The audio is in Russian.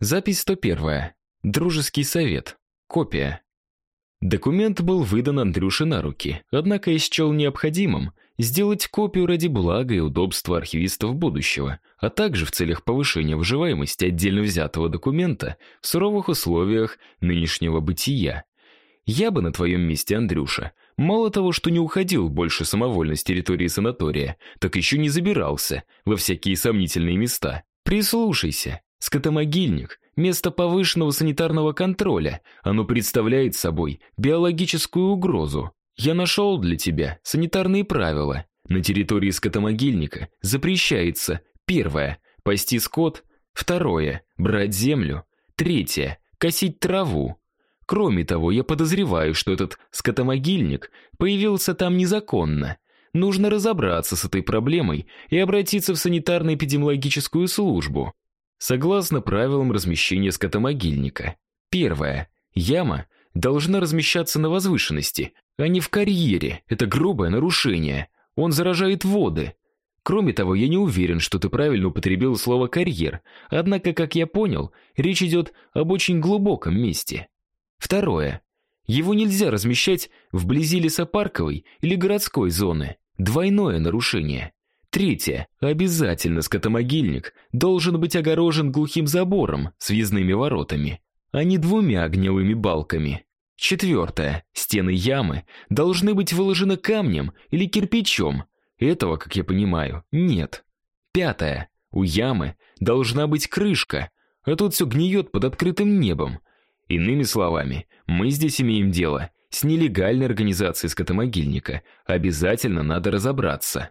Запись 101. Дружеский совет. Копия. Документ был выдан Андрюше на руки, однако я счел необходимым сделать копию ради блага и удобства архивистов будущего, а также в целях повышения выживаемости отдельно взятого документа в суровых условиях нынешнего бытия. Я бы на твоем месте, Андрюша, мало того, что не уходил больше самовольно с территории санатория, так еще не забирался во всякие сомнительные места. Прислушайся, Скотомогильник место повышенного санитарного контроля. Оно представляет собой биологическую угрозу. Я нашел для тебя санитарные правила. На территории скотомогильника запрещается: первое пасти скот, второе брать землю, третье косить траву. Кроме того, я подозреваю, что этот скотомогильник появился там незаконно. Нужно разобраться с этой проблемой и обратиться в санитарно-эпидемиологическую службу. Согласно правилам размещения скотомогильника. Первое. Яма должна размещаться на возвышенности, а не в карьере. Это грубое нарушение. Он заражает воды. Кроме того, я не уверен, что ты правильно употребил слово карьер. Однако, как я понял, речь идет об очень глубоком месте. Второе. Его нельзя размещать вблизи лесопарковой или городской зоны. Двойное нарушение. Третье. Обязательно скотомогильник должен быть огорожен глухим забором с въездными воротами, а не двумя огневыми балками. Четвертое. Стены ямы должны быть выложены камнем или кирпичом. Этого, как я понимаю, нет. Пятое. У ямы должна быть крышка, а тут все гниет под открытым небом. Иными словами, мы здесь имеем дело с нелегальной организацией скотомогильника. Обязательно надо разобраться.